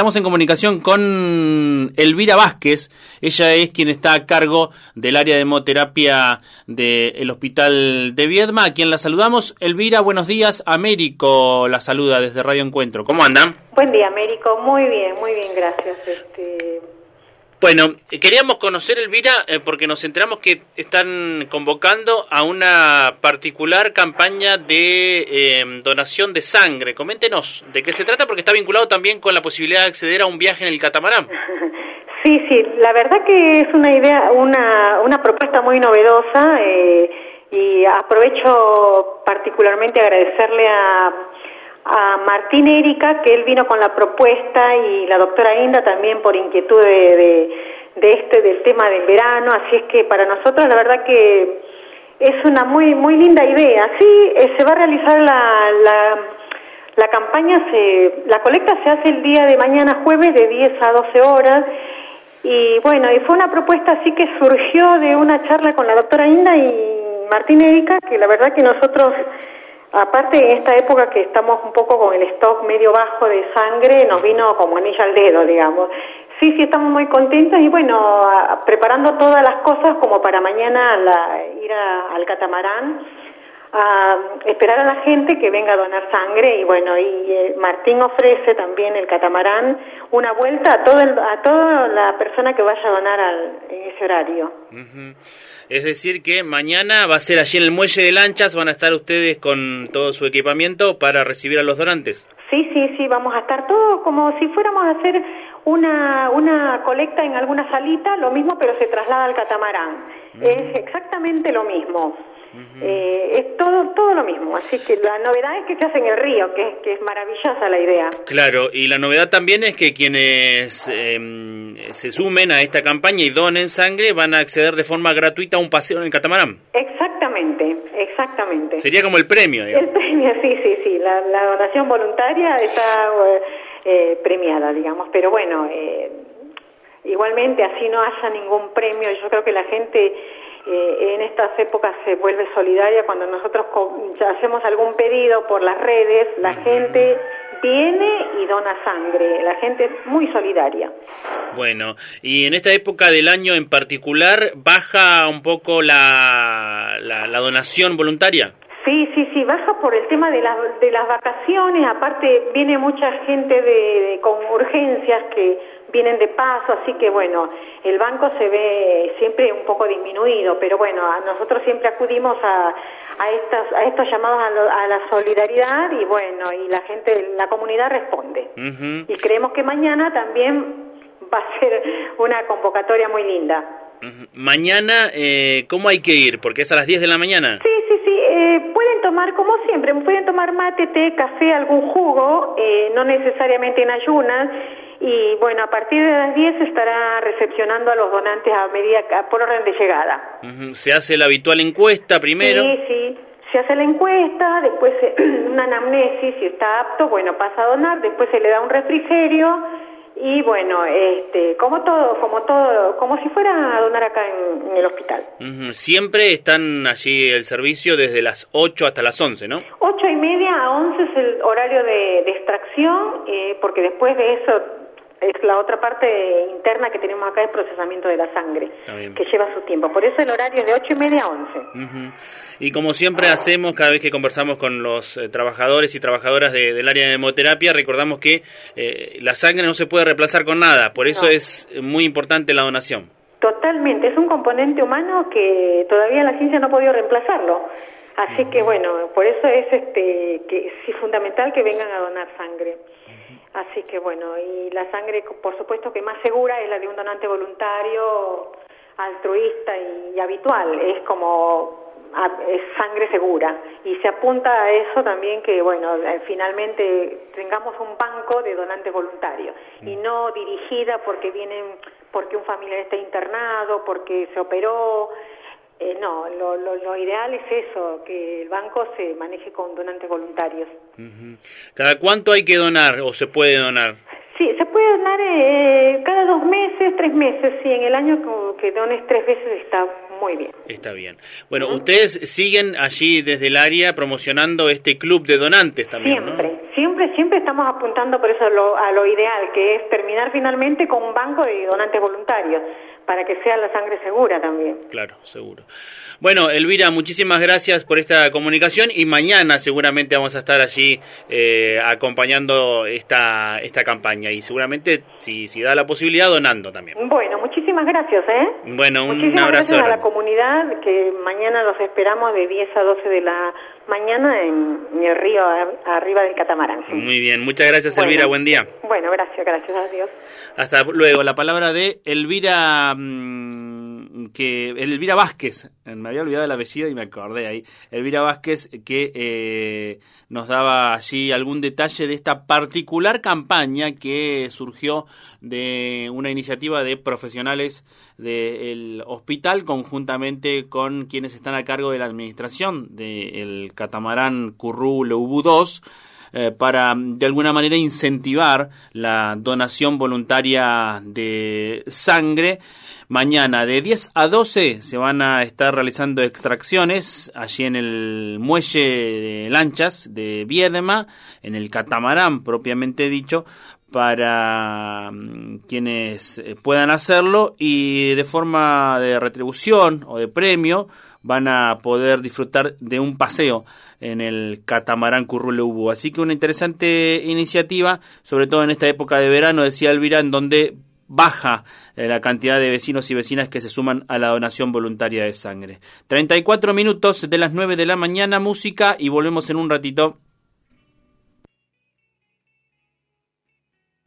estamos en comunicación con Elvira Vázquez. Ella es quien está a cargo del área de hemoterapia del Hospital de Viedma, a quien la saludamos. Elvira, buenos días. Américo la saluda desde Radio Encuentro. ¿Cómo andan? Buen día, Américo. Muy bien, muy bien, gracias. Este, bueno, queríamos conocer, Elvira, eh, porque nos enteramos que están convocando a una particular campaña de eh, donación de sangre. Coméntenos de qué se trata, porque está vinculado también con la posibilidad de acceder a un viaje en el catamarán. Sí, sí, la verdad que es una idea, una, una propuesta muy novedosa eh, y aprovecho particularmente agradecerle a a Martín Erika, que él vino con la propuesta, y la doctora Inda también por inquietud de, de, este, del tema del verano, así es que para nosotros la verdad que es una muy, muy linda idea. Sí, eh, se va a realizar la, la, la campaña, se, la colecta se hace el día de mañana jueves de 10 a 12 horas, y bueno, y fue una propuesta así que surgió de una charla con la doctora Inda y Martín Erika, que la verdad que nosotros Aparte, en esta época que estamos un poco con el stock medio bajo de sangre, nos vino como anilla al dedo, digamos. Sí, sí, estamos muy contentos y bueno, preparando todas las cosas como para mañana ir al catamarán a esperar a la gente que venga a donar sangre y bueno, y eh, Martín ofrece también el catamarán una vuelta a todo a toda la persona que vaya a donar al, en ese horario. Es decir que mañana va a ser allí en el muelle de lanchas, van a estar ustedes con todo su equipamiento para recibir a los donantes. Sí, sí, sí, vamos a estar todos como si fuéramos a hacer una, una colecta en alguna salita, lo mismo pero se traslada al catamarán. Es exactamente lo mismo. Eh, es todo todo lo mismo, así que la novedad es que se hace en el río, que, que es maravillosa la idea. Claro, y la novedad también es que quienes em, se sumen a esta campaña y donen sangre van a acceder de forma gratuita a un paseo en el catamarán. Exactamente, exactamente. Sería como el premio, digamos. El premio, sí, sí, sí, la, donación voluntaria está eh, premiada, digamos, pero bueno, eh, igualmente así no haya ningún premio, yo creo que la gente eh, en estas épocas se vuelve solidaria cuando nosotros hacemos algún pedido por las redes, la gente viene y dona sangre, la gente es muy solidaria. Bueno, y en esta época del año en particular, ¿baja un poco la, la, donación voluntaria? Sí, sí, sí, baja por el tema de, las de las vacaciones, aparte viene mucha gente de, con urgencias que vienen de paso, así que bueno, el banco se ve siempre un poco disminuido, pero bueno, nosotros siempre acudimos a, a, estas, a estos llamados a, la solidaridad y bueno, y la gente, la comunidad responde. Y creemos que mañana también va a ser una convocatoria muy linda. Mañana, eh, ¿cómo hay que ir? Porque es a las 10 de la mañana. Sí, tomar, como siempre, pueden tomar mate, té, café, algún jugo, eh, no necesariamente en ayunas y bueno, a partir de las 10 se estará recepcionando a los donantes a medida por orden de llegada. Se hace la habitual encuesta primero. Sí, sí. Se hace la encuesta, después una anamnesis, si está apto, bueno, pasa a donar, después se le da un refrigerio y bueno, este, como todo, como todo, como si fuera a donar acá en, el hospital. Siempre están allí el servicio desde las 8 hasta las 11, ¿no? 8 y media a 11 es el horario de, extracción, eh, porque después de eso es la otra parte interna que tenemos acá, el procesamiento de la sangre, que lleva su tiempo. Por eso el horario es de 8 y media a 11. Y como siempre hacemos, cada vez que conversamos con los eh, trabajadores y trabajadoras del área de hemoterapia, recordamos que eh, la sangre no se puede reemplazar con nada, por eso es muy importante la donación. Totalmente, es un componente humano que todavía la ciencia no ha podido reemplazarlo. Así que bueno, por eso es este que sí fundamental que vengan a donar sangre. Así que bueno, y la sangre, por supuesto que más segura es la de un donante voluntario, altruista y, habitual, es como es sangre segura. Y se apunta a eso también que bueno eh, finalmente tengamos un banco de donantes voluntarios. Y no dirigida porque vienen porque un familiar está internado porque se operó eh, no, lo, lo, ideal es eso, que el banco se maneje con donantes voluntarios. ¿Cada cuánto hay que donar o se puede donar? Sí, se puede donar eh, cada dos meses, tres meses. Sí, en el año que dones tres veces está muy bien. Está bien. Bueno, ustedes siguen allí desde el área promocionando este club de donantes también, siempre, Siempre, siempre estamos estamos apuntando por eso a lo, a lo ideal, que es terminar finalmente con un banco de donantes voluntarios para que sea la sangre segura también. Claro, seguro. Bueno, Elvira, muchísimas gracias por esta comunicación y mañana seguramente vamos a estar allí eh, acompañando esta, esta campaña y seguramente, si, si da la posibilidad, donando también. Bueno, muchísimas gracias. ¿eh? Bueno, un muchísimas abrazo. Gracias a la comunidad que mañana los esperamos de 10 a 12 de la mañana en, el río arriba del catamarán. Muy bien, muchas gracias Elvira, buen día. Bueno, gracias, gracias a Dios. Hasta luego, la palabra de Elvira mm, que Elvira Vázquez, me había olvidado el apellido y me acordé ahí, Elvira Vázquez que eh, nos daba allí algún detalle de esta particular campaña que surgió de una iniciativa de profesionales del hospital conjuntamente con quienes están a cargo de la administración del catamarán Currú Leubu 2 eh, para de alguna manera incentivar la donación voluntaria de sangre. Mañana de 10 a 12 se van a estar realizando extracciones allí en el muelle de lanchas de Viedma, en el catamarán propiamente dicho, para mm, quienes eh, puedan hacerlo y de forma de retribución o de premio van a poder disfrutar de un paseo en el catamarán Curruleubu. Así que una interesante iniciativa, sobre todo en esta época de verano, decía Elvira, en donde baja eh, la cantidad de vecinos y vecinas que se suman a la donación voluntaria de sangre. 34 minutos de las 9 de la mañana, música y volvemos en un ratito